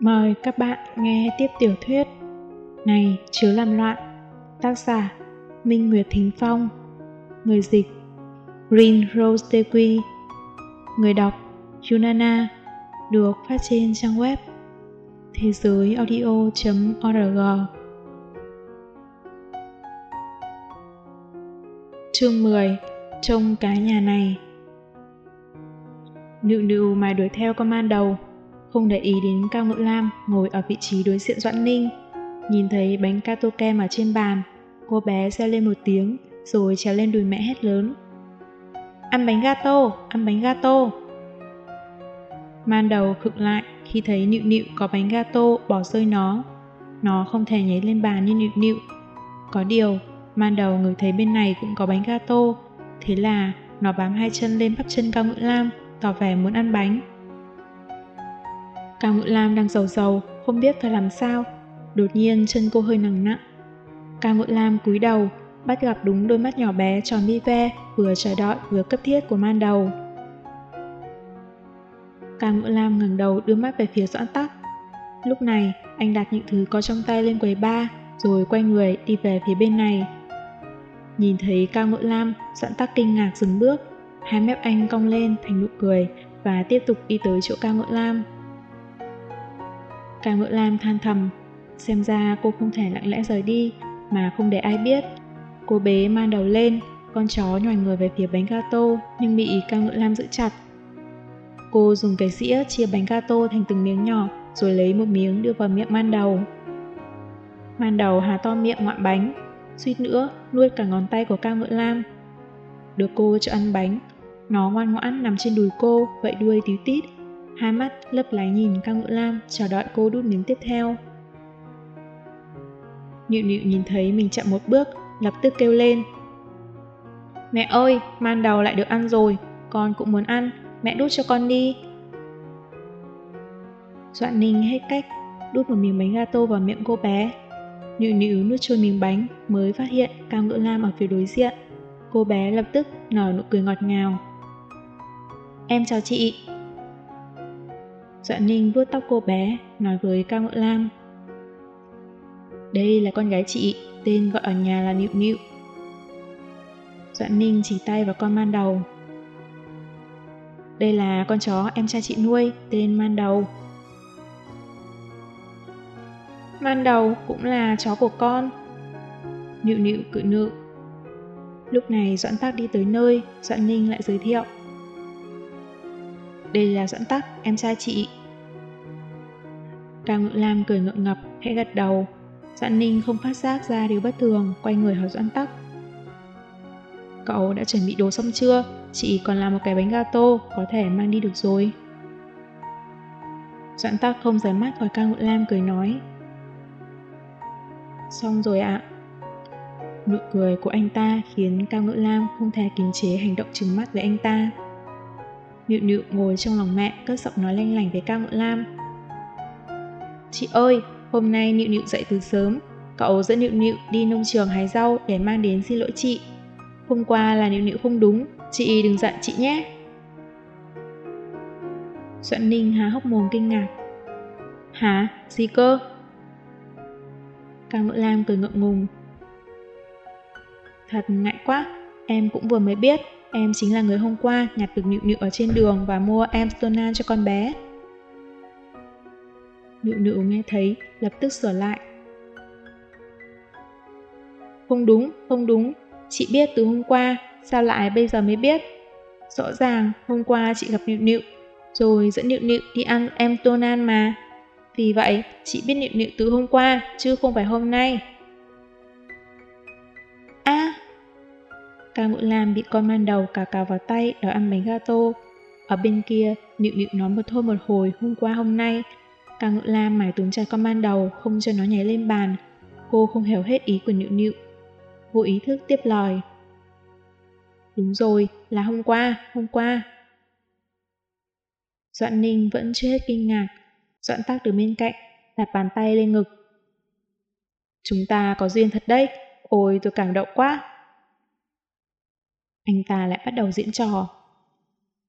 Mời các bạn nghe tiếp tiểu thuyết Này chứa làm loạn, Tác giả Minh Nguyệt Thính Phong, Người dịch Green Rose Dequi Người đọc Yunana, Được phát trên trang web thế giới audio.org Chương 10 Trong cái nhà này. Nịu nịu mài đuổi theo con man đầu không để ý đến Cao Ngự Lam ngồi ở vị trí đối diện Doãn Ninh. Nhìn thấy bánh cato kem ở trên bàn, cô bé reo lên một tiếng rồi trèo lên đùi mẹ hét lớn. Ăn bánh gato, ăn bánh gato. Man đầu khựng lại khi thấy nịu nịu có bánh gato bỏ rơi nó. Nó không thể nhảy lên bàn như nịu nịu. Có điều, man đầu người thấy bên này cũng có bánh gato. Thế là nó bám hai chân lên bắp chân Cao Ngự Lam, tỏ vẻ muốn ăn bánh. Cao Ngự Lam đang giàu giàu, không biết phải làm sao. Đột nhiên chân cô hơi nặng nặng. Cao Ngự Lam cúi đầu, bắt gặp đúng đôi mắt nhỏ bé tròn mi ve, vừa chờ đợi vừa cấp thiết của man đầu. Cao Ngự Lam ngẩng đầu đưa mắt về phía Doãn Tắc. Lúc này, anh đặt những thứ có trong tay lên quầy ba, rồi quay người đi về phía bên này. Nhìn thấy Cao Ngự Lam, Doãn Tắc kinh ngạc dừng bước, hai mép anh cong lên thành nụ cười và tiếp tục đi tới chỗ Cao Ngự Lam. Cao Ngự Lam than thầm, xem ra cô không thể lặng lẽ rời đi mà không để ai biết. Cô bé man đầu lên, con chó nhòi người về phía bánh gato nhưng bị Cao Ngự Lam giữ chặt. Cô dùng cái dĩa chia bánh gato thành từng miếng nhỏ rồi lấy một miếng đưa vào miệng man đầu. Man đầu há to miệng ngoạm bánh, suýt nữa nuốt cả ngón tay của Cao Ngự Lam. Được cô cho ăn bánh, nó ngoan ngoãn nằm trên đùi cô, vậy đuôi tíu tít hai mắt lấp lánh nhìn Cao Ngự Lam chờ đợi cô đút miếng tiếp theo. Nhịu nhịu nhìn thấy mình chậm một bước, lập tức kêu lên. Mẹ ơi, man đầu lại được ăn rồi, con cũng muốn ăn, mẹ đút cho con đi. Doạn Ninh hết cách, đút một miếng bánh gato vào miệng cô bé. Nhịu nhịu nuốt trôi miếng bánh mới phát hiện Cao Ngự Lam ở phía đối diện. Cô bé lập tức nở nụ cười ngọt ngào. Em chào chị, Dạ Ninh vuốt tóc cô bé, nói với Cao ngựa Lam. Đây là con gái chị, tên gọi ở nhà là Nịu Nịu. Dạ Ninh chỉ tay vào con man đầu. Đây là con chó em trai chị nuôi, tên man đầu. Man đầu cũng là chó của con. Nịu nịu cự nự. Lúc này Doãn Tắc đi tới nơi, Doãn Ninh lại giới thiệu. Đây là Doãn Tắc, em trai chị. Cao Ngự Lam cười ngượng ngập, hãy gật đầu. Doãn Ninh không phát giác ra điều bất thường, quay người hỏi Doãn Tắc. Cậu đã chuẩn bị đồ xong chưa? Chị còn làm một cái bánh gato, có thể mang đi được rồi. Doãn Tắc không rời mắt khỏi Cao Ngự Lam cười nói. Xong rồi ạ. Nụ cười của anh ta khiến Cao Ngự Lam không thể kiềm chế hành động trừng mắt với anh ta. Nịu nịu ngồi trong lòng mẹ, cất giọng nói lanh lành với Cao Ngự Lam. Chị ơi, hôm nay Nịu Nịu dậy từ sớm, cậu dẫn Nịu Nịu đi nông trường hái rau để mang đến xin lỗi chị. Hôm qua là Nịu Nịu không đúng, chị đừng giận chị nhé. Doãn Ninh há hốc mồm kinh ngạc. Hả? Gì cơ? Cao Ngự Lam cười ngượng ngùng. Thật ngại quá, em cũng vừa mới biết Em chính là người hôm qua nhặt được nịu nịu ở trên đường và mua em Stona cho con bé. Nịu nịu nghe thấy, lập tức sửa lại. Không đúng, không đúng, chị biết từ hôm qua, sao lại bây giờ mới biết? Rõ ràng, hôm qua chị gặp nịu nịu, rồi dẫn nịu nịu đi ăn em Tonan mà. Vì vậy, chị biết nịu nịu từ hôm qua, chứ không phải hôm nay. Ca Ngũ Lam bị con man đầu cào cào vào tay đòi ăn bánh gato. Ở bên kia, Nịu Nịu nói một thôi một hồi hôm qua hôm nay. Ca Ngũ Lam mải túm chặt con man đầu không cho nó nhảy lên bàn. Cô không hiểu hết ý của Nịu Nịu. Vô ý thức tiếp lời. Đúng rồi, là hôm qua, hôm qua. Doãn Ninh vẫn chưa hết kinh ngạc. Doãn tắc từ bên cạnh, đặt bàn tay lên ngực. Chúng ta có duyên thật đấy. Ôi tôi cảm động quá. Anh ta lại bắt đầu diễn trò.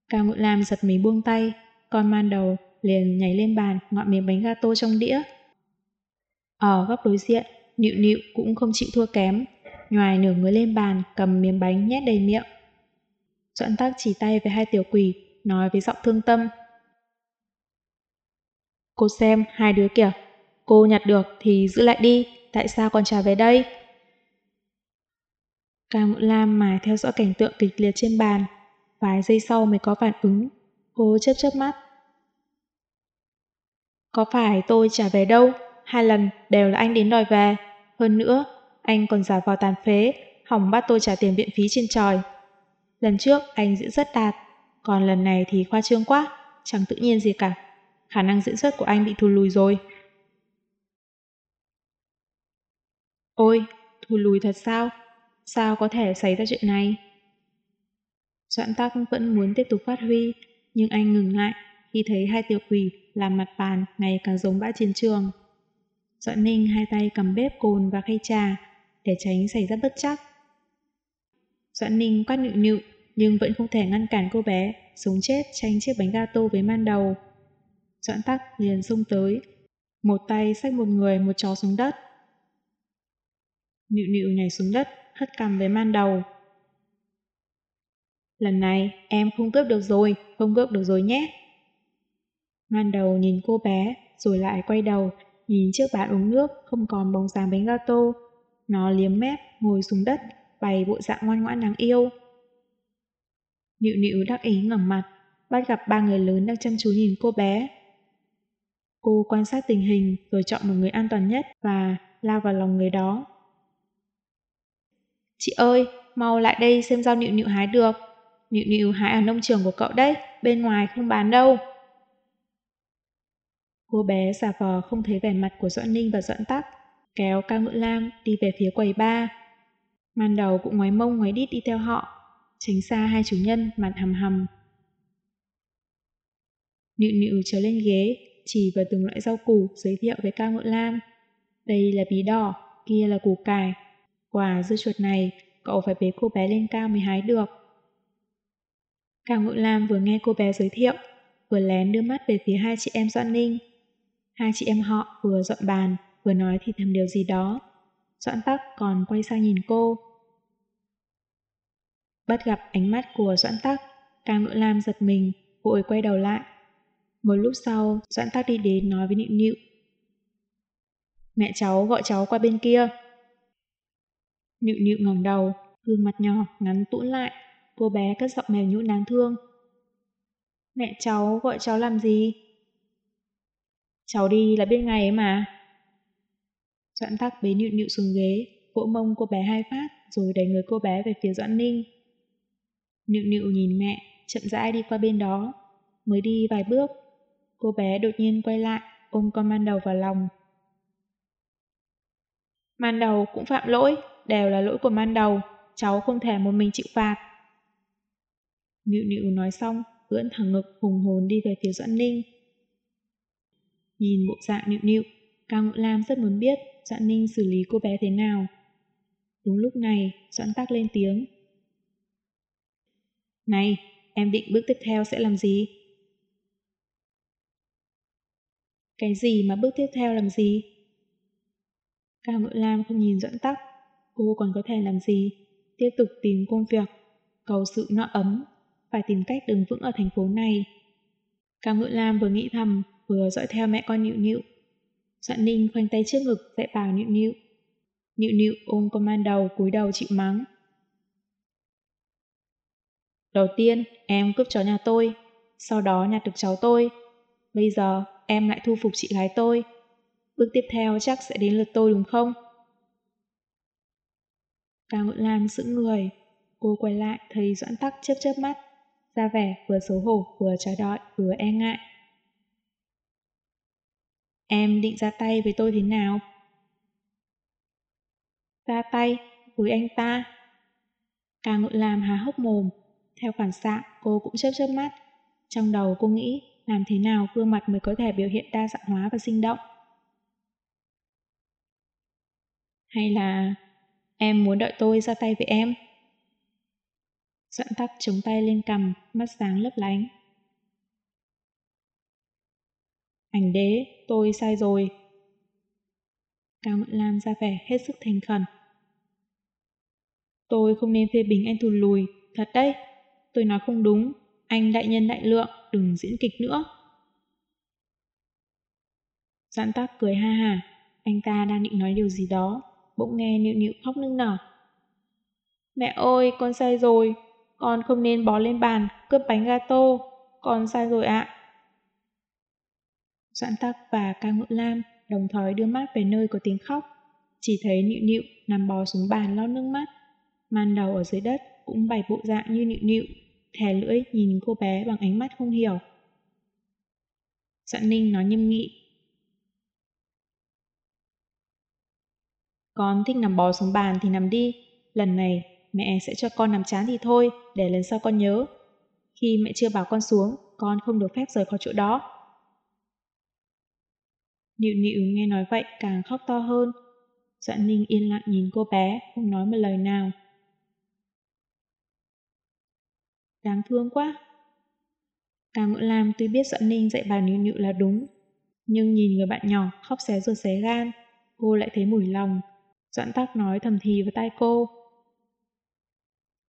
Cao Ngự Lam giật mình buông tay, con man đầu liền nhảy lên bàn ngọn miếng bánh gato trong đĩa. Ở góc đối diện, nịu nịu cũng không chịu thua kém, ngoài nửa người lên bàn cầm miếng bánh nhét đầy miệng. Doãn tác chỉ tay với hai tiểu quỷ, nói với giọng thương tâm. Cô xem, hai đứa kìa, cô nhặt được thì giữ lại đi, tại sao còn trả về đây? Càng Ngự Lam mà theo dõi cảnh tượng kịch liệt trên bàn, vài giây sau mới có phản ứng, cô chớp chớp mắt. Có phải tôi trả về đâu? Hai lần đều là anh đến đòi về. Hơn nữa, anh còn giả vào tàn phế, hỏng bắt tôi trả tiền viện phí trên trời. Lần trước anh diễn rất đạt, còn lần này thì khoa trương quá, chẳng tự nhiên gì cả. Khả năng diễn xuất của anh bị thu lùi rồi. Ôi, thu lùi thật sao? Sao có thể xảy ra chuyện này? Doãn tắc vẫn muốn tiếp tục phát huy, nhưng anh ngừng lại khi thấy hai tiểu quỷ làm mặt bàn ngày càng giống bãi chiến trường. Doãn ninh hai tay cầm bếp cồn và khay trà để tránh xảy ra bất chắc. Doãn ninh quát nịu nịu nhưng vẫn không thể ngăn cản cô bé sống chết tranh chiếc bánh gato với man đầu. Doãn tắc liền xông tới, một tay xách một người một chó xuống đất. Nịu nịu nhảy xuống đất, hất cằm với man đầu. Lần này em không cướp được rồi, không cướp được rồi nhé. Man đầu nhìn cô bé, rồi lại quay đầu, nhìn chiếc bàn uống nước không còn bóng dáng bánh gato. Nó liếm mép, ngồi xuống đất, bày bộ dạng ngoan ngoãn đáng yêu. Nịu nịu đắc ý ngẩng mặt, bắt gặp ba người lớn đang chăm chú nhìn cô bé. Cô quan sát tình hình rồi chọn một người an toàn nhất và lao vào lòng người đó. Chị ơi, mau lại đây xem rau nịu nịu hái được. Nịu nịu hái ở nông trường của cậu đấy, bên ngoài không bán đâu. Cô bé giả vờ không thấy vẻ mặt của Doãn Ninh và Doãn Tắc, kéo Cao Ngự Lam đi về phía quầy ba. Man đầu cũng ngoái mông ngoái đít đi theo họ, tránh xa hai chủ nhân mặt hầm hầm. Nịu nịu trở lên ghế, chỉ vào từng loại rau củ giới thiệu với Cao Ngự Lam. Đây là bí đỏ, kia là củ cải. Quả dưa chuột này, cậu phải bế cô bé lên cao mới hái được. Cao Ngự Lam vừa nghe cô bé giới thiệu, vừa lén đưa mắt về phía hai chị em Doãn Ninh. Hai chị em họ vừa dọn bàn, vừa nói thì thầm điều gì đó. Doãn tắc còn quay sang nhìn cô. Bắt gặp ánh mắt của Doãn tắc, Càng Ngự Lam giật mình, vội quay đầu lại. Một lúc sau, Doãn tắc đi đến nói với Nịu Nịu. Mẹ cháu gọi cháu qua bên kia. Nịu Nịu ngẩng đầu, gương mặt nhỏ, ngắn tũn lại, cô bé cất giọng mèo nhũn đáng thương. Mẹ cháu gọi cháu làm gì? Cháu đi là biết ngày ấy mà. Doãn tắc bế nịu nịu xuống ghế, vỗ mông cô bé hai phát, rồi đẩy người cô bé về phía Doãn Ninh. Nịu nịu nhìn mẹ, chậm rãi đi qua bên đó. Mới đi vài bước, cô bé đột nhiên quay lại, ôm con man đầu vào lòng. Man đầu cũng phạm lỗi, đều là lỗi của man đầu, cháu không thể một mình chịu phạt. Nịu nịu nói xong, ưỡn thẳng ngực hùng hồn đi về phía Doãn Ninh. Nhìn bộ dạng nịu nịu, Cao Ngũ Lam rất muốn biết Doãn Ninh xử lý cô bé thế nào. Đúng lúc này, Doãn tắc lên tiếng. Này, em định bước tiếp theo sẽ làm gì? Cái gì mà bước tiếp theo làm gì? Cao Ngự Lam không nhìn Doãn tắc, cô còn có thể làm gì? Tiếp tục tìm công việc, cầu sự nọ ấm, phải tìm cách đứng vững ở thành phố này. Cao Ngự Lam vừa nghĩ thầm, vừa dõi theo mẹ con Nịu Nịu. Doãn Ninh khoanh tay trước ngực dạy bảo Nịu Nịu. Nịu Nịu ôm con man đầu cúi đầu chịu mắng. Đầu tiên, em cướp chó nhà tôi, sau đó nhặt được cháu tôi. Bây giờ, em lại thu phục chị gái tôi. Bước tiếp theo chắc sẽ đến lượt tôi đúng không? Cao Ngự Lan sững người, cô quay lại thấy Doãn Tắc chớp chớp mắt, ra vẻ vừa xấu hổ vừa chờ đợi vừa e ngại. Em định ra tay với tôi thế nào? Ra tay với anh ta? Càng ngự làm há hốc mồm. Theo phản xạ, cô cũng chớp chớp mắt. Trong đầu cô nghĩ làm thế nào gương mặt mới có thể biểu hiện đa dạng hóa và sinh động. Hay là em muốn đợi tôi ra tay với em? Doãn tắc chống tay lên cầm, mắt sáng lấp lánh. Ảnh đế, tôi sai rồi. Cao Mận Lam ra vẻ hết sức thành khẩn. Tôi không nên phê bình anh thùn lùi, thật đấy. Tôi nói không đúng, anh đại nhân đại lượng, đừng diễn kịch nữa. Doãn tắc cười ha hà, anh ta đang định nói điều gì đó, bỗng nghe nịu nịu khóc nức nở. Mẹ ơi, con sai rồi, con không nên bó lên bàn, cướp bánh gato, con sai rồi ạ. Doãn tắc và ca ngự lam đồng thời đưa mắt về nơi có tiếng khóc, chỉ thấy nịu nịu nằm bò xuống bàn lau nước mắt. Man đầu ở dưới đất cũng bày bộ dạng như nịu nịu, thè lưỡi nhìn cô bé bằng ánh mắt không hiểu. Doãn ninh nói nghiêm nghị. Con thích nằm bò xuống bàn thì nằm đi, lần này mẹ sẽ cho con nằm chán thì thôi, để lần sau con nhớ. Khi mẹ chưa bảo con xuống, con không được phép rời khỏi chỗ đó. Nịu nịu nghe nói vậy càng khóc to hơn. Doãn Ninh yên lặng nhìn cô bé, không nói một lời nào. Đáng thương quá. Càng Ngự Lam tuy biết Doãn Ninh dạy bà Nịu Nịu là đúng, nhưng nhìn người bạn nhỏ khóc xé ruột xé gan, cô lại thấy mủi lòng. Doãn Tắc nói thầm thì vào tai cô.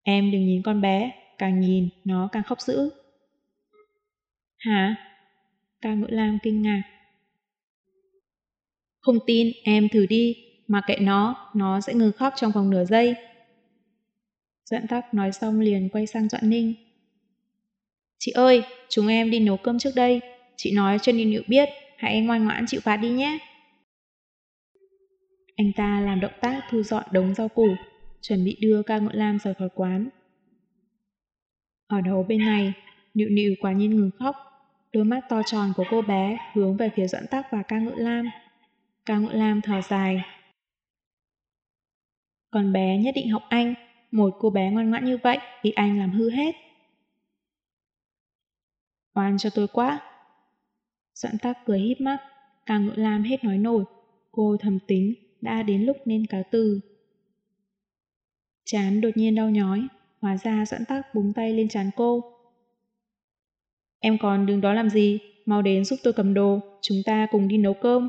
Em đừng nhìn con bé, càng nhìn nó càng khóc dữ. Hả? Cao Ngữ Lam kinh ngạc. Không tin, em thử đi, mà kệ nó, nó sẽ ngừng khóc trong vòng nửa giây. Doãn tắc nói xong liền quay sang Doãn Ninh. Chị ơi, chúng em đi nấu cơm trước đây. Chị nói cho Ninh Nịu biết, hãy ngoan ngoãn chịu phạt đi nhé. Anh ta làm động tác thu dọn đống rau củ, chuẩn bị đưa ca ngựa lam rời khỏi quán. Ở đầu bên này, Nịu Nịu quả nhiên ngừng khóc, đôi mắt to tròn của cô bé hướng về phía Doãn Tắc và ca ngựa lam. Ca ngựa lam thở dài. Con bé nhất định học anh, một cô bé ngoan ngoãn như vậy thì anh làm hư hết. Oan cho tôi quá. Doãn Tắc cười híp mắt, ca ngựa lam hết nói nổi. Cô thầm tính, đã đến lúc nên cáo từ. Chán đột nhiên đau nhói, hóa ra Doãn Tắc búng tay lên chán cô. Em còn đứng đó làm gì, mau đến giúp tôi cầm đồ, chúng ta cùng đi nấu cơm.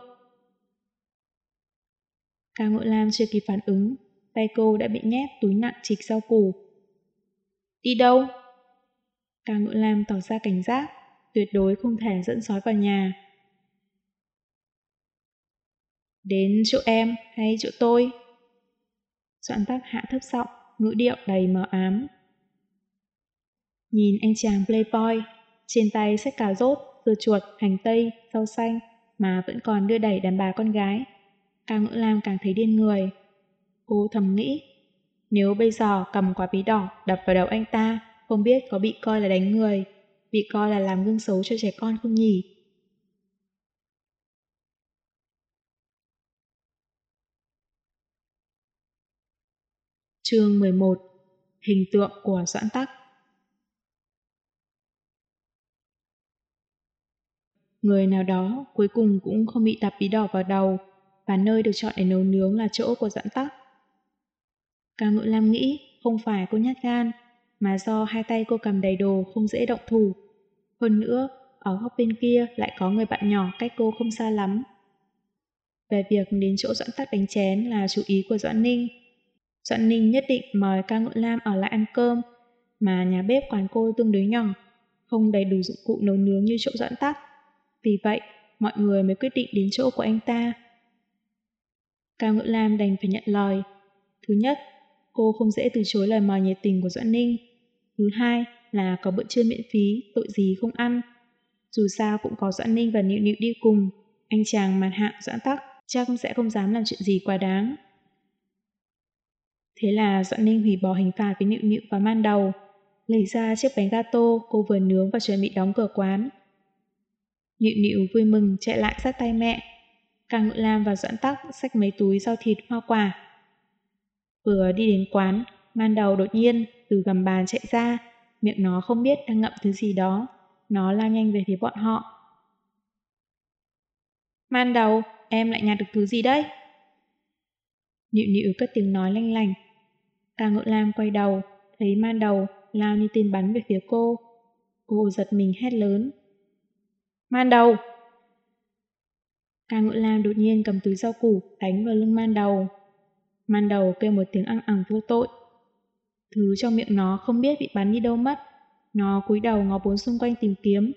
Cao Ngộ Lam chưa kịp phản ứng, tay cô đã bị nhét túi nặng trịch rau củ. Đi đâu? Cao Ngộ Lam tỏ ra cảnh giác, tuyệt đối không thể dẫn sói vào nhà. Đến chỗ em hay chỗ tôi? Doãn tắc hạ thấp giọng, ngữ điệu đầy mờ ám. Nhìn anh chàng playboy, trên tay xách cà rốt, dưa chuột, hành tây, rau xanh mà vẫn còn đưa đẩy đàn bà con gái. Cao Ngữ Lam càng thấy điên người. Cô thầm nghĩ, nếu bây giờ cầm quả bí đỏ đập vào đầu anh ta, không biết có bị coi là đánh người, bị coi là làm gương xấu cho trẻ con không nhỉ? Chương 11 Hình tượng của Doãn Tắc Người nào đó cuối cùng cũng không bị tạp bí đỏ vào đầu và nơi được chọn để nấu nướng là chỗ của Doãn Tắc. Cao Ngự Lam nghĩ không phải cô nhát gan mà do hai tay cô cầm đầy đồ không dễ động thủ. Hơn nữa, ở góc bên kia lại có người bạn nhỏ cách cô không xa lắm. Về việc đến chỗ Doãn Tắc đánh chén là chú ý của Doãn Ninh. Doãn Ninh nhất định mời ca ngự lam ở lại ăn cơm, mà nhà bếp quán cô tương đối nhỏ, không đầy đủ dụng cụ nấu nướng như chỗ Doãn Tắc. Vì vậy, mọi người mới quyết định đến chỗ của anh ta. Cao Ngự Lam đành phải nhận lời. Thứ nhất, cô không dễ từ chối lời mời nhiệt tình của Doãn Ninh. Thứ hai là có bữa trưa miễn phí, tội gì không ăn. Dù sao cũng có Doãn Ninh và Nịu Nịu đi cùng, anh chàng mặt hạng Doãn Tắc chắc sẽ không dám làm chuyện gì quá đáng. Thế là Doãn Ninh hủy bỏ hình phạt với Nịu Nịu và man đầu, lấy ra chiếc bánh gato cô vừa nướng và chuẩn bị đóng cửa quán. Nịu Nịu vui mừng chạy lại sát tay mẹ. Càng Ngự Lam và Doãn Tắc xách mấy túi rau thịt hoa quả. Vừa đi đến quán, man đầu đột nhiên từ gầm bàn chạy ra, miệng nó không biết đang ngậm thứ gì đó. Nó lao nhanh về phía bọn họ. Man đầu, em lại nhặt được thứ gì đấy? Nịu nịu cất tiếng nói lanh lành. Ca ngự lam quay đầu, thấy man đầu lao như tên bắn về phía cô. Cô giật mình hét lớn. Man đầu! Ca Ngự Lam đột nhiên cầm túi rau củ đánh vào lưng man đầu. Man đầu kêu một tiếng ăng ẳng vô tội. Thứ trong miệng nó không biết bị bắn đi đâu mất. Nó cúi đầu ngó bốn xung quanh tìm kiếm.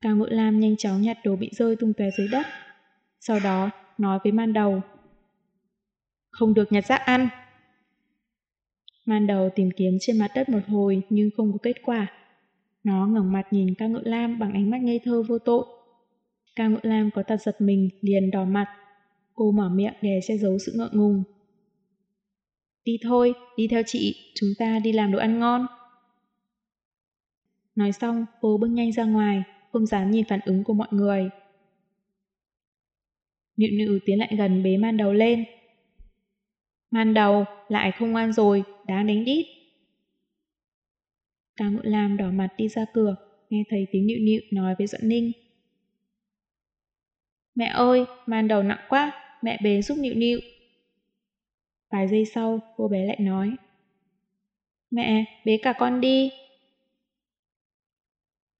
Ca Ngự Lam nhanh chóng nhặt đồ bị rơi tung tóe dưới đất. Sau đó nói với man đầu. Không được nhặt rác ăn. Man đầu tìm kiếm trên mặt đất một hồi nhưng không có kết quả. Nó ngẩng mặt nhìn ca ngự lam bằng ánh mắt ngây thơ vô tội. Ca ngự lam có tật giật mình, liền đỏ mặt. Cô mở miệng để che giấu sự ngượng ngùng. Đi thôi, đi theo chị, chúng ta đi làm đồ ăn ngon. Nói xong, cô bước nhanh ra ngoài, không dám nhìn phản ứng của mọi người. Nịu nịu tiến lại gần bế man đầu lên. Man đầu, lại không ngoan rồi, đáng đánh đít. Cao Ngự Lam đỏ mặt đi ra cửa, nghe thấy tiếng nịu nịu nói với Doãn Ninh. Mẹ ơi, man đầu nặng quá, mẹ bế giúp nịu nịu. Vài giây sau, cô bé lại nói. Mẹ, bế cả con đi.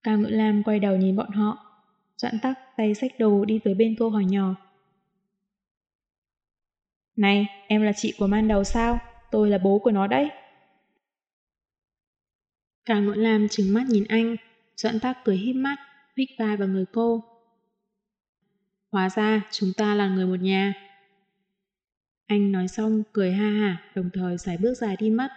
Cao Ngự Lam quay đầu nhìn bọn họ. Doãn tắc tay sách đồ đi tới bên cô hỏi nhỏ. Này, em là chị của man đầu sao? Tôi là bố của nó đấy. Cả ngọn lam trừng mắt nhìn anh, doãn tác cười híp mắt, hít vai vào người cô. Hóa ra chúng ta là người một nhà. Anh nói xong cười ha hả, đồng thời sải bước dài đi mất.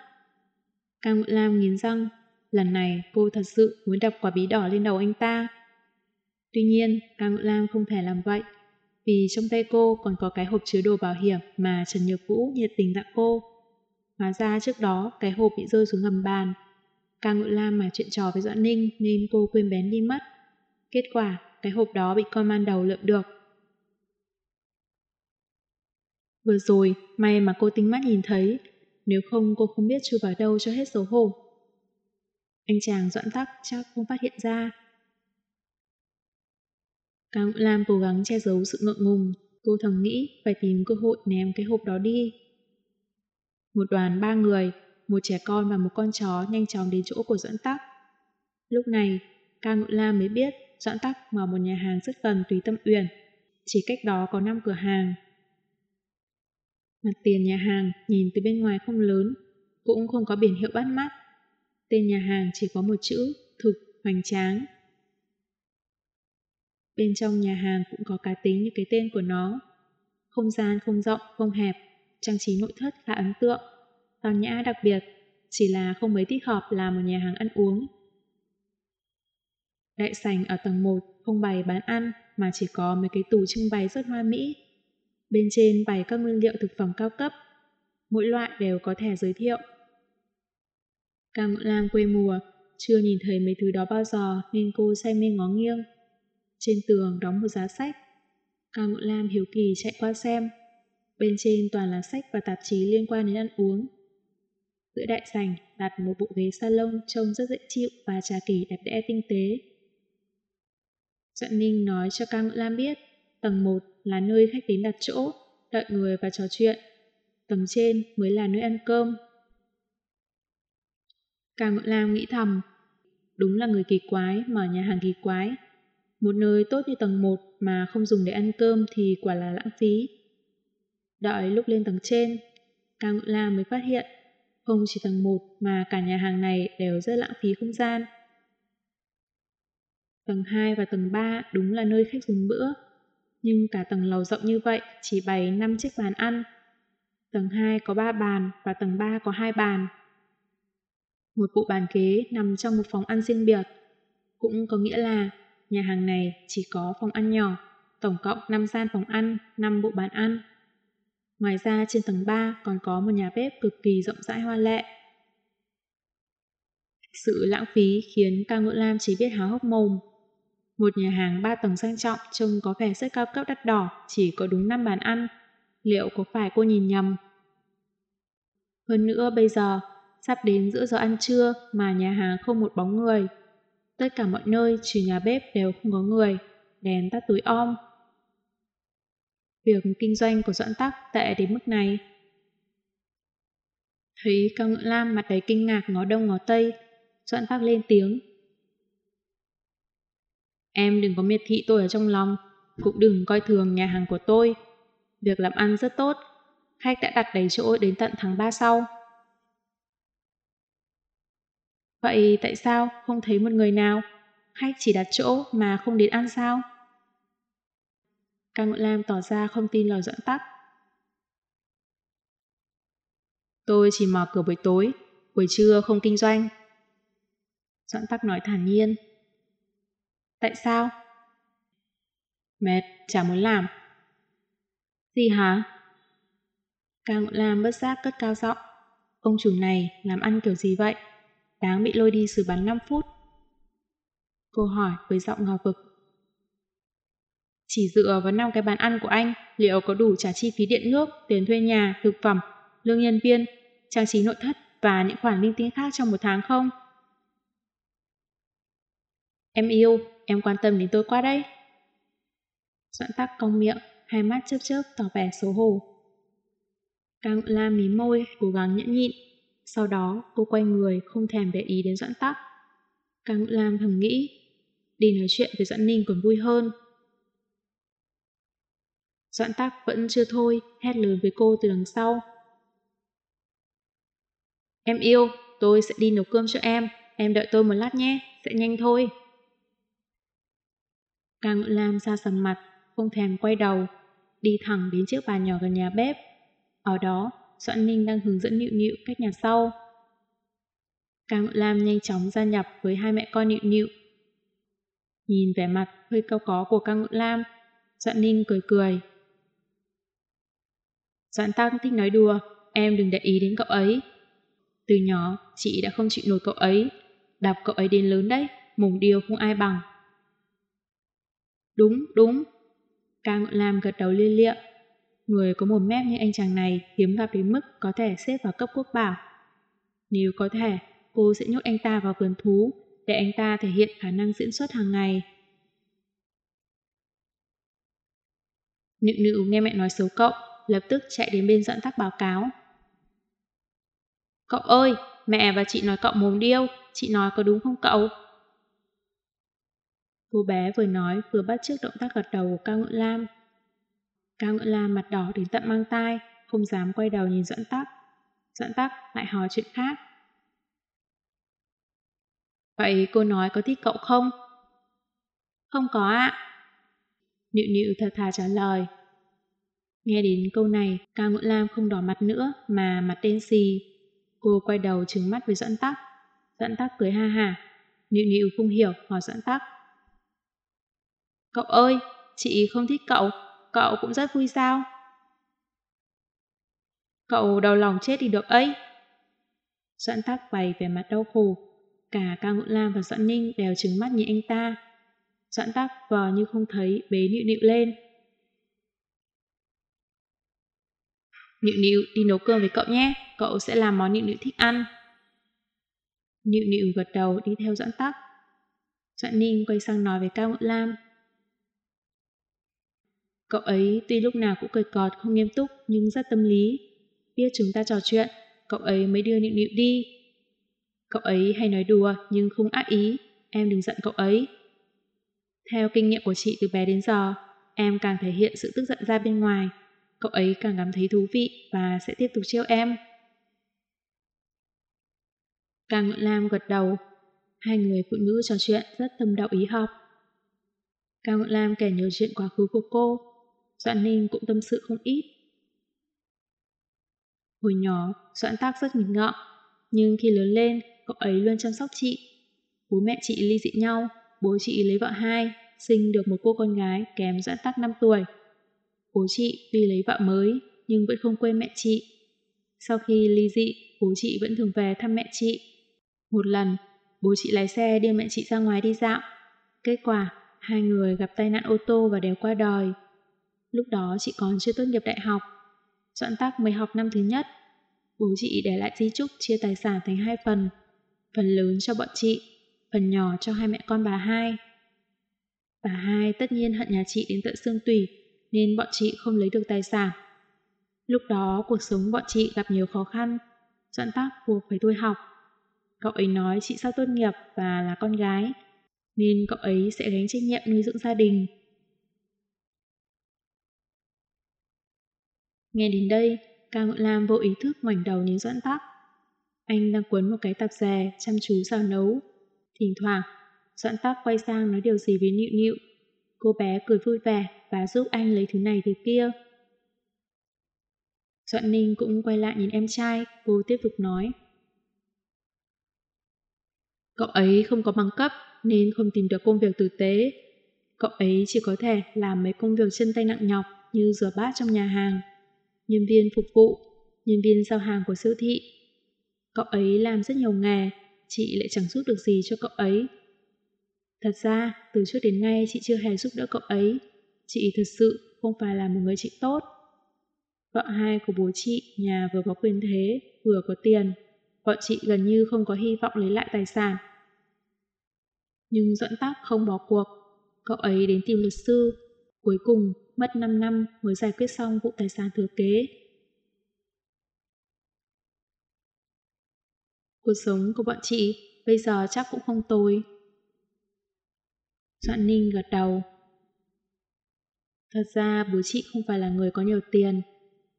Cao Ngụy Lam nghiến răng, lần này cô thật sự muốn đập quả bí đỏ lên đầu anh ta. Tuy nhiên, Cao Ngụy Lam không thể làm vậy, vì trong tay cô còn có cái hộp chứa đồ bảo hiểm mà Trần Nhược Vũ nhiệt tình tặng cô. Hóa ra trước đó cái hộp bị rơi xuống gầm bàn. Ca Ngự Lam mà chuyện trò với Doãn Ninh nên cô quên bén đi mất. Kết quả, cái hộp đó bị con man đầu lượm được. Vừa rồi, may mà cô tinh mắt nhìn thấy, nếu không cô không biết chui vào đâu cho hết xấu hổ. Anh chàng doãn tắc chắc không phát hiện ra. Cao Ngũ Lam cố gắng che giấu sự ngượng ngùng, cô thầm nghĩ phải tìm cơ hội ném cái hộp đó đi. Một đoàn ba người, một trẻ con và một con chó nhanh chóng đến chỗ của Doãn Tắc. Lúc này, Cao Ngũ Lam mới biết Doãn Tắc mở một nhà hàng rất gần Tùy Tâm Uyển, chỉ cách đó có 5 cửa hàng. Mặt tiền nhà hàng nhìn từ bên ngoài không lớn, cũng không có biển hiệu bắt mắt. Tên nhà hàng chỉ có một chữ, thực, hoành tráng. Bên trong nhà hàng cũng có cá tính như cái tên của nó. Không gian không rộng, không hẹp, trang trí nội thất khá ấn tượng. Tao nhã đặc biệt, chỉ là không mấy thích hợp là một nhà hàng ăn uống. Đại sành ở tầng 1 không bày bán ăn mà chỉ có mấy cái tủ trưng bày rất hoa mỹ. Bên trên bày các nguyên liệu thực phẩm cao cấp, mỗi loại đều có thẻ giới thiệu. Cao Ngọn Lam quê mùa, chưa nhìn thấy mấy thứ đó bao giờ nên cô say mê ngó nghiêng. Trên tường đóng một giá sách. Cao Ngộ Lam hiếu kỳ chạy qua xem. Bên trên toàn là sách và tạp chí liên quan đến ăn uống. Giữa đại sảnh đặt một bộ ghế salon trông rất dễ chịu và trà kỳ đẹp đẽ tinh tế. Doãn Ninh nói cho Cao Ngộ Lam biết tầng 1 là nơi khách đến đặt chỗ, đợi người và trò chuyện. Tầng trên mới là nơi ăn cơm. Cao Ngộ Lam nghĩ thầm, đúng là người kỳ quái mở nhà hàng kỳ quái. Một nơi tốt như tầng 1 mà không dùng để ăn cơm thì quả là lãng phí. Đợi lúc lên tầng trên, Cao Ngự Lam mới phát hiện không chỉ tầng 1 mà cả nhà hàng này đều rất lãng phí không gian. Tầng 2 và tầng 3 đúng là nơi khách dùng bữa, nhưng cả tầng lầu rộng như vậy chỉ bày 5 chiếc bàn ăn. Tầng 2 có 3 bàn và tầng 3 có 2 bàn. Một bộ bàn kế nằm trong một phòng ăn riêng biệt, cũng có nghĩa là nhà hàng này chỉ có phòng ăn nhỏ, tổng cộng 5 gian phòng ăn, 5 bộ bàn ăn. Ngoài ra trên tầng 3 còn có một nhà bếp cực kỳ rộng rãi hoa lệ. Sự lãng phí khiến Cao Ngựa Lam chỉ biết háo hốc mồm. Một nhà hàng 3 tầng sang trọng trông có vẻ rất cao cấp đắt đỏ, chỉ có đúng 5 bàn ăn. Liệu có phải cô nhìn nhầm? Hơn nữa bây giờ, sắp đến giữa giờ ăn trưa mà nhà hàng không một bóng người. Tất cả mọi nơi trừ nhà bếp đều không có người, đèn tắt túi om. Việc kinh doanh của Doãn Tắc tệ đến mức này. Thấy Cao Ngự Lam mặt đầy kinh ngạc ngó đông ngó tây, Doãn Tắc lên tiếng. Em đừng có miệt thị tôi ở trong lòng, cũng đừng coi thường nhà hàng của tôi. Việc làm ăn rất tốt, khách đã đặt đầy chỗ đến tận tháng 3 sau. Vậy tại sao không thấy một người nào? Khách chỉ đặt chỗ mà không đến ăn sao? Cao Ngọn Lam tỏ ra không tin lời dẫn tắt Tôi chỉ mở cửa buổi tối, buổi trưa không kinh doanh. Doãn tắc nói thản nhiên. Tại sao? Mệt, chả muốn làm. Gì hả? Cao Ngọc Lam bất giác cất cao giọng. Ông chủ này làm ăn kiểu gì vậy? Đáng bị lôi đi xử bắn 5 phút. Cô hỏi với giọng ngò vực. Chỉ dựa vào năm cái bàn ăn của anh, liệu có đủ trả chi phí điện nước, tiền thuê nhà, thực phẩm, lương nhân viên, trang trí nội thất và những khoản linh tinh khác trong một tháng không? Em yêu, em quan tâm đến tôi quá đấy. Doãn tắc cong miệng, hai mắt chớp chớp tỏ vẻ xấu hổ. Cao Ngự mí môi, cố gắng nhẫn nhịn. Sau đó, cô quay người, không thèm để ý đến Doãn tắc. Cao Ngự Lam thầm nghĩ, đi nói chuyện với Doãn Ninh còn vui hơn. Doãn tắc vẫn chưa thôi, hét lớn với cô từ đằng sau. Em yêu, tôi sẽ đi nấu cơm cho em, em đợi tôi một lát nhé, sẽ nhanh thôi. Cao Ngự Lam ra sầm mặt, không thèm quay đầu, đi thẳng đến chiếc bàn nhỏ gần nhà bếp. Ở đó, Doãn Ninh đang hướng dẫn Nịu Nịu cách nhà sau. Cao Ngự Lam nhanh chóng gia nhập với hai mẹ con Nịu Nịu. Nhìn vẻ mặt hơi cao có của Cao Ngự Lam, Doãn Ninh cười cười. Doãn Tăng thích nói đùa, em đừng để ý đến cậu ấy. Từ nhỏ, chị đã không chịu nổi cậu ấy. Đạp cậu ấy đến lớn đấy, mùng điều không ai bằng. Đúng, đúng. Ca Ngọn Lam gật đầu liên liệm. Người có một mép như anh chàng này hiếm gặp đến mức có thể xếp vào cấp quốc bảo. Nếu có thể, cô sẽ nhốt anh ta vào vườn thú để anh ta thể hiện khả năng diễn xuất hàng ngày. Nịu Nữ nghe mẹ nói xấu cậu, lập tức chạy đến bên dẫn tắc báo cáo. Cậu ơi, mẹ và chị nói cậu mồm điêu, chị nói có đúng không cậu? Cô bé vừa nói vừa bắt trước động tác gật đầu của Cao ngựa Lam. Cao Ngưỡng Lam mặt đỏ đến tận mang tai, không dám quay đầu nhìn dẫn tắc. Dẫn tắc lại hỏi chuyện khác. Vậy cô nói có thích cậu không? Không có ạ. Nịu nịu thật thà trả lời. Nghe đến câu này, Cao Ngưỡng Lam không đỏ mặt nữa mà mặt đen xì. Cô quay đầu trừng mắt với dẫn tắc. Dẫn tắc cười ha ha. Nịu nịu không hiểu hỏi dẫn tắc. Cậu ơi, chị không thích cậu, cậu cũng rất vui sao? Cậu đau lòng chết đi được ấy. Doãn tắc bày về mặt đau khổ. Cả ca Ngũ Lam và Doãn Ninh đều trừng mắt nhìn anh ta. Doãn tắc vờ như không thấy bế nịu nịu lên. Nịu nịu đi nấu cơm với cậu nhé, cậu sẽ làm món nịu nịu thích ăn. Nịu nịu gật đầu đi theo Doãn tắc. Doãn Ninh quay sang nói với Cao Ngũ Lam. Cậu ấy tuy lúc nào cũng cười cọt không nghiêm túc nhưng rất tâm lý. Biết chúng ta trò chuyện, cậu ấy mới đưa nịu nịu đi. Cậu ấy hay nói đùa nhưng không ác ý, em đừng giận cậu ấy. Theo kinh nghiệm của chị từ bé đến giờ, em càng thể hiện sự tức giận ra bên ngoài, cậu ấy càng cảm thấy thú vị và sẽ tiếp tục trêu em. Càng Ngọn Lam gật đầu, hai người phụ nữ trò chuyện rất tâm đạo ý hợp. Cao Ngọn Lam kể nhiều chuyện quá khứ của cô, Doãn Ninh cũng tâm sự không ít. Hồi nhỏ, Doãn Tác rất nghịch ngợm, nhưng khi lớn lên, cậu ấy luôn chăm sóc chị. Bố mẹ chị ly dị nhau, bố chị lấy vợ hai, sinh được một cô con gái kém Doãn Tác 5 tuổi. Bố chị tuy lấy vợ mới, nhưng vẫn không quên mẹ chị. Sau khi ly dị, bố chị vẫn thường về thăm mẹ chị. Một lần, bố chị lái xe đưa mẹ chị ra ngoài đi dạo. Kết quả, hai người gặp tai nạn ô tô và đều qua đời. Lúc đó chị còn chưa tốt nghiệp đại học. Doãn tắc mới học năm thứ nhất. Bố chị để lại di chúc chia tài sản thành hai phần. Phần lớn cho bọn chị, phần nhỏ cho hai mẹ con bà hai. Bà hai tất nhiên hận nhà chị đến tận xương tủy, nên bọn chị không lấy được tài sản. Lúc đó cuộc sống bọn chị gặp nhiều khó khăn, Doãn tắc buộc phải thôi học. Cậu ấy nói chị sau tốt nghiệp và là con gái, nên cậu ấy sẽ gánh trách nhiệm nuôi dưỡng gia đình. Nghe đến đây, Cao Ngọn Lam vô ý thức ngoảnh đầu nhìn Doãn Tắc. Anh đang quấn một cái tạp dè, chăm chú sao nấu. Thỉnh thoảng, Doãn Tắc quay sang nói điều gì với Nịu Nịu. Cô bé cười vui vẻ và giúp anh lấy thứ này thứ kia. Doãn Ninh cũng quay lại nhìn em trai, cô tiếp tục nói. Cậu ấy không có bằng cấp nên không tìm được công việc tử tế. Cậu ấy chỉ có thể làm mấy công việc chân tay nặng nhọc như rửa bát trong nhà hàng, nhân viên phục vụ, nhân viên giao hàng của siêu thị. Cậu ấy làm rất nhiều nghề, chị lại chẳng giúp được gì cho cậu ấy. Thật ra, từ trước đến nay chị chưa hề giúp đỡ cậu ấy. Chị thật sự không phải là một người chị tốt. Vợ hai của bố chị, nhà vừa có quyền thế, vừa có tiền. Bọn chị gần như không có hy vọng lấy lại tài sản. Nhưng dẫn tắc không bỏ cuộc. Cậu ấy đến tìm luật sư. Cuối cùng, mất 5 năm mới giải quyết xong vụ tài sản thừa kế. Cuộc sống của bọn chị bây giờ chắc cũng không tồi. Doãn Ninh gật đầu. Thật ra bố chị không phải là người có nhiều tiền,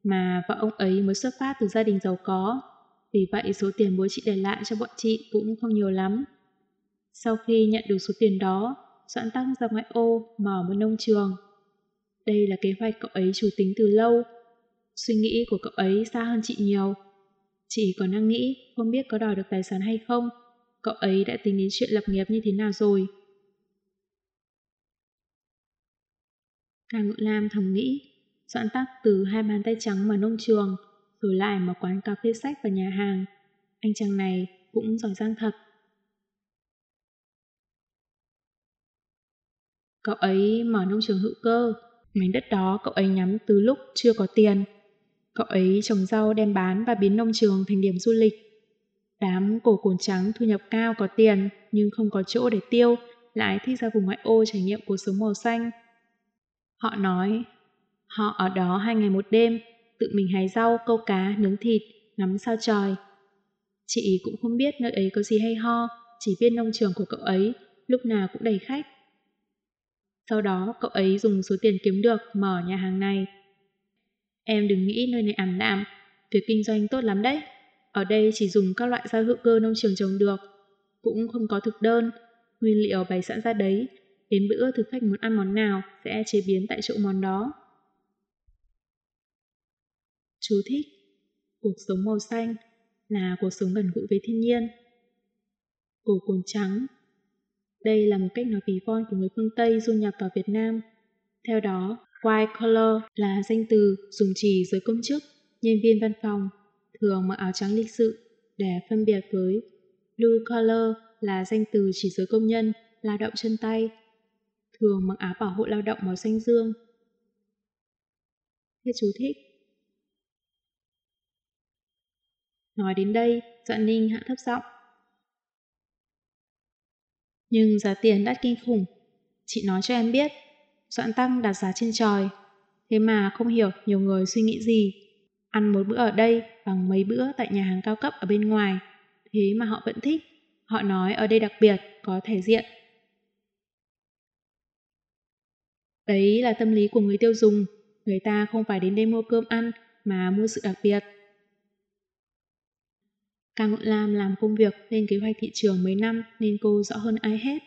mà vợ ông ấy mới xuất phát từ gia đình giàu có. Vì vậy số tiền bố chị để lại cho bọn chị cũng không nhiều lắm. Sau khi nhận được số tiền đó, Doãn Tăng ra ngoại ô mở một nông trường. Đây là kế hoạch cậu ấy chủ tính từ lâu. Suy nghĩ của cậu ấy xa hơn chị nhiều. Chị còn đang nghĩ không biết có đòi được tài sản hay không. Cậu ấy đã tính đến chuyện lập nghiệp như thế nào rồi. Càng Ngự Lam thầm nghĩ, Doãn tắc từ hai bàn tay trắng mà nông trường, rồi lại mở quán cà phê sách và nhà hàng. Anh chàng này cũng giỏi giang thật. Cậu ấy mở nông trường hữu cơ, mảnh đất đó cậu ấy nhắm từ lúc chưa có tiền. Cậu ấy trồng rau đem bán và biến nông trường thành điểm du lịch. Đám cổ cồn trắng thu nhập cao có tiền nhưng không có chỗ để tiêu, lại thích ra vùng ngoại ô trải nghiệm cuộc sống màu xanh. Họ nói, họ ở đó hai ngày một đêm, tự mình hái rau, câu cá, nướng thịt, ngắm sao trời. Chị cũng không biết nơi ấy có gì hay ho, chỉ biết nông trường của cậu ấy lúc nào cũng đầy khách. Sau đó cậu ấy dùng số tiền kiếm được mở nhà hàng này. Em đừng nghĩ nơi này ảm đạm, việc kinh doanh tốt lắm đấy. Ở đây chỉ dùng các loại rau hữu cơ nông trường trồng được, cũng không có thực đơn, nguyên liệu bày sẵn ra đấy, đến bữa thực khách muốn ăn món nào sẽ chế biến tại chỗ món đó. Chú thích Cuộc sống màu xanh là cuộc sống gần gũi với thiên nhiên. Cổ cồn trắng đây là một cách nói ví von của người phương Tây du nhập vào Việt Nam. Theo đó, white collar là danh từ dùng chỉ giới công chức, nhân viên văn phòng, thường mặc áo trắng lịch sự để phân biệt với blue collar là danh từ chỉ giới công nhân, lao động chân tay, thường mặc áo bảo hộ lao động màu xanh dương. Hết chú thích Nói đến đây, Doãn Ninh hạ thấp giọng. Nhưng giá tiền đắt kinh khủng. Chị nói cho em biết, soạn Tăng đặt giá trên trời. Thế mà không hiểu nhiều người suy nghĩ gì. Ăn một bữa ở đây bằng mấy bữa tại nhà hàng cao cấp ở bên ngoài. Thế mà họ vẫn thích. Họ nói ở đây đặc biệt, có thể diện. Đấy là tâm lý của người tiêu dùng. Người ta không phải đến đây mua cơm ăn, mà mua sự đặc biệt càng Ngọn Lam làm công việc lên kế hoạch thị trường mấy năm nên cô rõ hơn ai hết.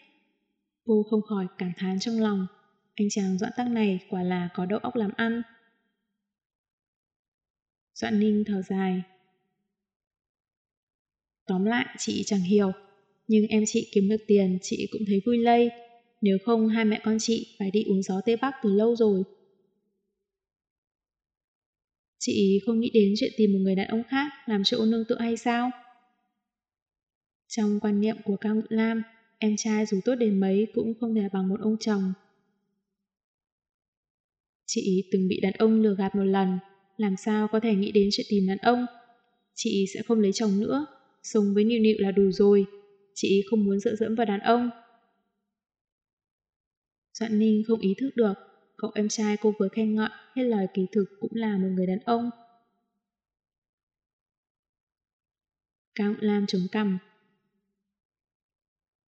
Cô không khỏi cảm thán trong lòng. Anh chàng Doãn Tắc này quả là có đậu óc làm ăn. Doãn Ninh thở dài. Tóm lại chị chẳng hiểu, nhưng em chị kiếm được tiền chị cũng thấy vui lây. Nếu không hai mẹ con chị phải đi uống gió Tây Bắc từ lâu rồi. Chị không nghĩ đến chuyện tìm một người đàn ông khác làm chỗ nương tựa hay sao? Trong quan niệm của Cao Ngự Lam, em trai dù tốt đến mấy cũng không thể bằng một ông chồng. Chị từng bị đàn ông lừa gạt một lần, làm sao có thể nghĩ đến chuyện tìm đàn ông? Chị sẽ không lấy chồng nữa, sống với Nịu Nịu là đủ rồi. Chị không muốn dựa dẫm vào đàn ông. Doãn Ninh không ý thức được Cậu em trai cô vừa khen ngợi hết lời kỳ thực cũng là một người đàn ông. Cao Lam chống cằm.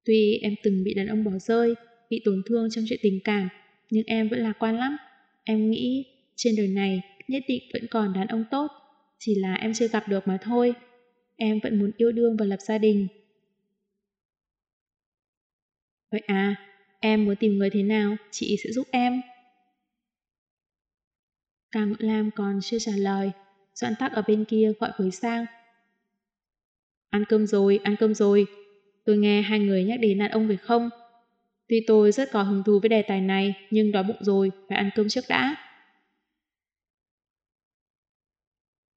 Tuy em từng bị đàn ông bỏ rơi, bị tổn thương trong chuyện tình cảm, nhưng em vẫn lạc quan lắm. Em nghĩ trên đời này nhất định vẫn còn đàn ông tốt, chỉ là em chưa gặp được mà thôi. Em vẫn muốn yêu đương và lập gia đình. Vậy à, em muốn tìm người thế nào, chị sẽ giúp em. Càng Ngự Lam còn chưa trả lời, Doãn tắc ở bên kia gọi với sang. Ăn cơm rồi, ăn cơm rồi. Tôi nghe hai người nhắc đến đàn ông về không? Tuy tôi rất có hứng thú với đề tài này, nhưng đói bụng rồi, phải ăn cơm trước đã.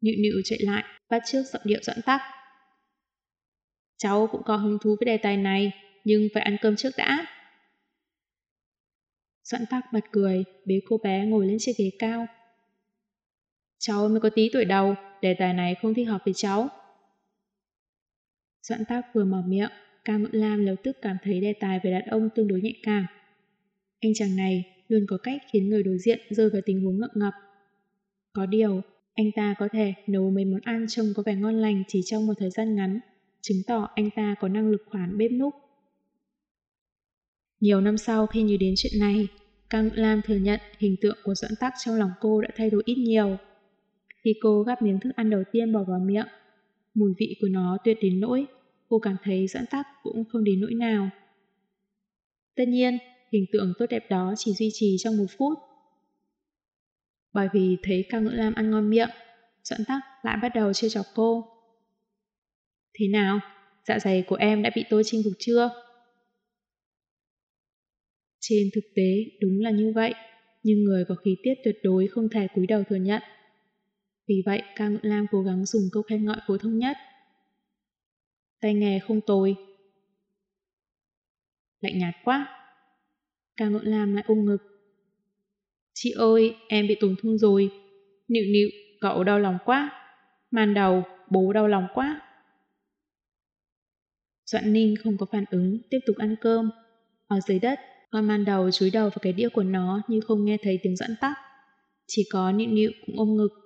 Nịu nịu chạy lại, bắt trước giọng điệu doãn tắc. Cháu cũng có hứng thú với đề tài này, nhưng phải ăn cơm trước đã. Doãn tắc bật cười, bế cô bé ngồi lên chiếc ghế cao. Cháu mới có tí tuổi đầu, đề tài này không thích hợp với cháu. Doãn tác vừa mở miệng, Cao Ngự Lam lập tức cảm thấy đề tài về đàn ông tương đối nhạy cảm. Anh chàng này luôn có cách khiến người đối diện rơi vào tình huống ngượng ngập. Có điều, anh ta có thể nấu mấy món ăn trông có vẻ ngon lành chỉ trong một thời gian ngắn, chứng tỏ anh ta có năng lực khoản bếp núc. Nhiều năm sau khi nhớ đến chuyện này, Cang Lam thừa nhận hình tượng của Doãn Tắc trong lòng cô đã thay đổi ít nhiều. Khi cô gắp miếng thức ăn đầu tiên bỏ vào miệng, mùi vị của nó tuyệt đến nỗi, cô cảm thấy Doãn Tắc cũng không đến nỗi nào. Tất nhiên, hình tượng tốt đẹp đó chỉ duy trì trong một phút. Bởi vì thấy Cao Ngữ Lam ăn ngon miệng, Doãn Tắc lại bắt đầu chơi chọc cô. Thế nào? Dạ dày của em đã bị tôi chinh phục chưa? Trên thực tế, đúng là như vậy, nhưng người có khí tiết tuyệt đối không thể cúi đầu thừa nhận. Vì vậy, Cao Ngự Lam cố gắng dùng câu khen ngợi phổ thông nhất. Tay nghề không tồi. Lạnh nhạt quá. Cao Ngự Lam lại ôm ngực. Chị ơi, em bị tổn thương rồi. Nịu nịu, cậu đau lòng quá. Màn đầu, bố đau lòng quá. Doãn Ninh không có phản ứng, tiếp tục ăn cơm. Ở dưới đất, con man đầu chúi đầu vào cái đĩa của nó như không nghe thấy tiếng doãn tắc. Chỉ có nịu nịu cũng ôm ngực.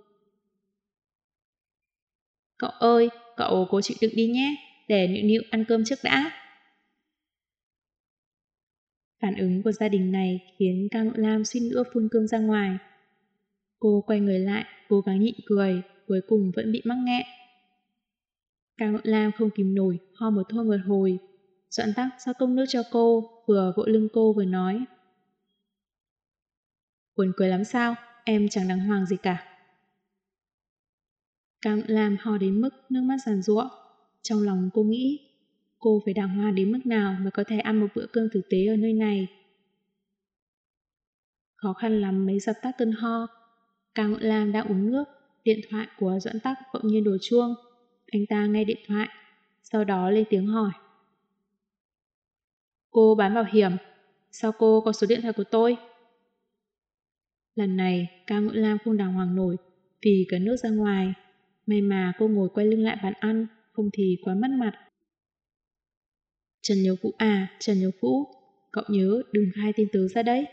Cậu ơi, cậu cố chịu đựng đi nhé, để nịu nịu ăn cơm trước đã. Phản ứng của gia đình này khiến Cao Ngộ Lam suýt nữa phun cơm ra ngoài. Cô quay người lại, cố gắng nhịn cười, cuối cùng vẫn bị mắc nghẹn. Cao Ngộ Lam không kìm nổi, ho một thôi một hồi. Doãn tắc sao công nước cho cô, vừa vỗ lưng cô vừa nói. Buồn cười lắm sao, em chẳng đàng hoàng gì cả càng làm ho đến mức nước mắt giàn ruộng. Trong lòng cô nghĩ, cô phải đàng hoàng đến mức nào mới có thể ăn một bữa cơm thực tế ở nơi này. Khó khăn lắm mới dập tắt cơn ho. Càng làm Lam đang uống nước, điện thoại của Doãn Tắc bỗng nhiên đổ chuông. Anh ta nghe điện thoại, sau đó lên tiếng hỏi. Cô bán bảo hiểm, sao cô có số điện thoại của tôi? Lần này, ca Ngũ Lam không đàng hoàng nổi vì cả nước ra ngoài. May mà cô ngồi quay lưng lại bàn ăn, không thì quá mất mặt. Trần Nhớ Vũ à, Trần Nhớ Vũ, cậu nhớ đừng khai tin tớ ra đấy.